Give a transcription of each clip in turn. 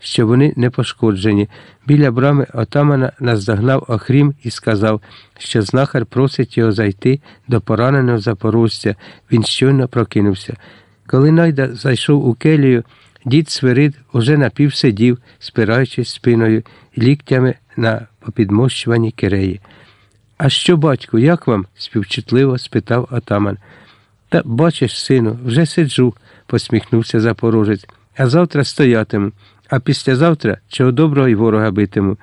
що вони не пошкоджені. Біля брами отамана наздогнав Охрім і сказав, що знахар просить його зайти до пораненого запорожця. Він щойно прокинувся. Коли найда зайшов у келію, дід Свирид уже напівсидів, спираючись спиною ліктями на попідмощуванні киреї. А що, батьку, як вам? співчутливо спитав отаман. Та бачиш, сину, вже сиджу, посміхнувся запорожець, а завтра стоятиму, а післязавтра чого доброго й ворога битиму.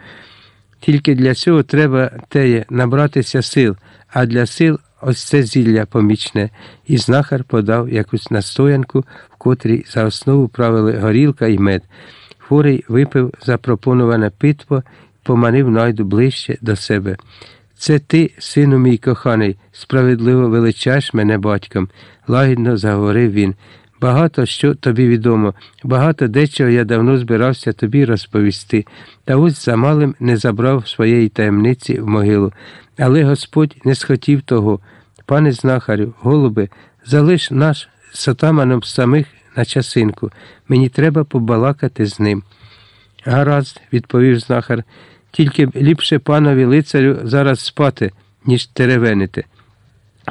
Тільки для цього треба теє набратися сил, а для сил ось це зілля помічне, і знахар подав якусь настоянку, в котрій за основу правили горілка і мед. Хворий випив запропоноване питво поманив найду ближче до себе. Це ти, сину мій коханий, справедливо величаєш мене батьком, лагідно заговорив він. Багато що тобі відомо, багато дечого я давно збирався тобі розповісти, та ось замалим не забрав своєї таємниці в могилу. Але Господь не схотів того. Пане знахарю, голубе, залиш наш з отаманом самих на часинку. Мені треба побалакати з ним. Гаразд, відповів знахар, тільки б ліпше панові лицарю зараз спати, ніж теревенити.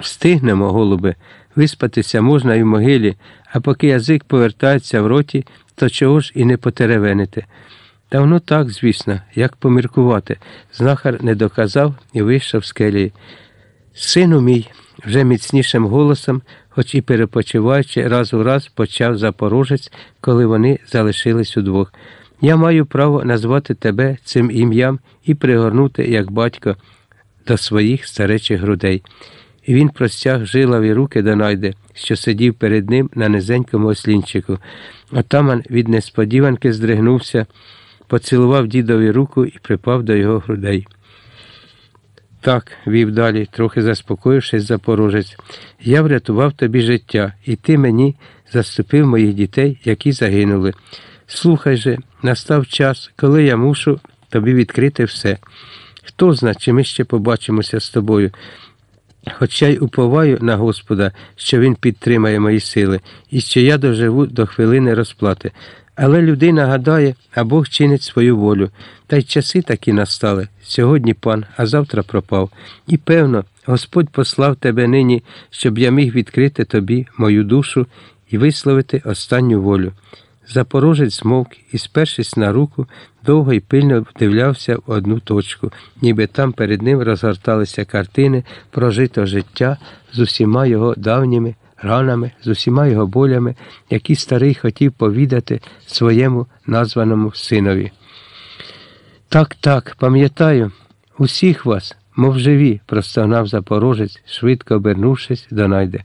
Встигнемо, голубе, виспатися можна і в могилі, а поки язик повертається в роті, то чого ж і не потеревенити. Та воно так, звісно, як поміркувати. Знахар не доказав і вийшов з келії. Сину мій, вже міцнішим голосом, хоч і перепочиваючи, раз у раз почав запорожець, коли вони залишились удвох. Я маю право назвати тебе цим ім'ям і пригорнути, як батько, до своїх старечих грудей. І він простяг жилові руки до найде, що сидів перед ним на низенькому ослінчику. Отаман від несподіванки здригнувся, поцілував дідові руку і припав до його грудей. Так, вів далі, трохи заспокоївшись запорожець, я врятував тобі життя, і ти мені заступив моїх дітей, які загинули. Слухай же, настав час, коли я мушу тобі відкрити все. Хто зна, чи ми ще побачимося з тобою. Хоча й уповаю на Господа, що Він підтримає мої сили, і що я доживу до хвилини розплати. Але людина гадає, а Бог чинить свою волю. Та й часи такі настали. Сьогодні пан, а завтра пропав. І певно, Господь послав тебе нині, щоб я міг відкрити тобі мою душу і висловити останню волю. Запорожець змовк і, спершись на руку, довго й пильно вдивлявся в одну точку, ніби там перед ним розгорталися картини прожитого життя з усіма його давніми ранами, з усіма його болями, які старий хотів повідати своєму названому синові. Так, так, пам'ятаю, усіх вас, мов живі, простогнав запорожець, швидко обернувшись до найде.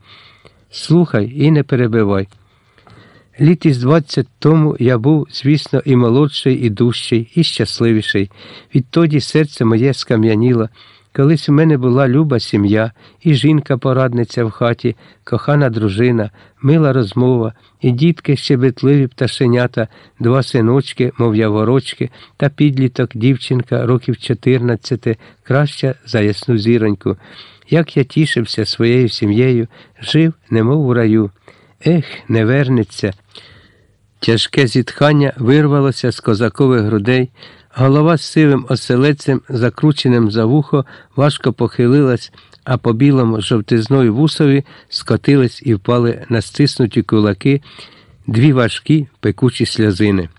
Слухай і не перебивай. Літ із двадцять тому я був, звісно, і молодший, і дужчий, і щасливіший. Відтоді серце моє скам'яніло. Колись у мене була люба сім'я, і жінка-порадниця в хаті, кохана дружина, мила розмова, і дітки щебетливі пташенята, два синочки, мов яворочки, та підліток, дівчинка, років чотирнадцяти, краща за ясну зіроньку. Як я тішився своєю сім'єю, жив, немов у раю. Ех, не вернеться. Тяжке зітхання вирвалося з козакових грудей, голова з сивим оселецем, закрученим за вухо, важко похилилась, а по білому жовтизною вусові скотились і впали на стиснуті кулаки дві важкі пекучі сльозини.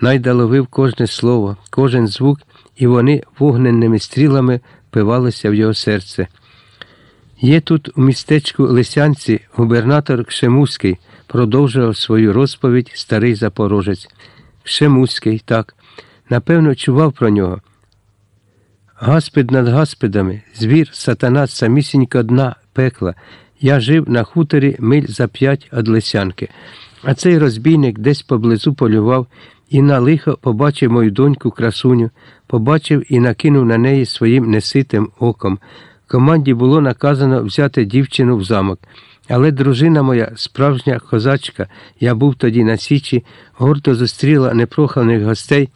Найда ловив кожне слово, кожен звук, і вони вогненними стрілами пивалися в його серце. Є тут у містечку Лисянці губернатор Кшемуський, продовжував свою розповідь старий запорожець. Кшемуський, так, напевно, чував про нього. Гаспид над гаспидами, звір, сатана, самісінько дна, пекла. Я жив на хуторі миль за п'ять од Лисянки, а цей розбійник десь поблизу полював і на лихо побачив мою доньку красуню, побачив і накинув на неї своїм неситим оком. Команді було наказано взяти дівчину в замок. Але дружина моя, справжня козачка, я був тоді на Січі, гордо зустріла непроханих гостей,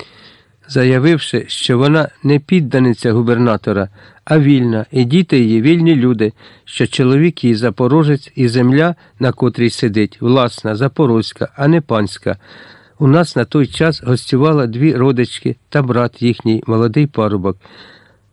заявивши, що вона не підданиця губернатора, а вільна, і діти її вільні люди, що чоловік її запорожець і земля, на котрій сидить, власна, запорозька, а не панська. У нас на той час гостювало дві родички та брат їхній, молодий парубок.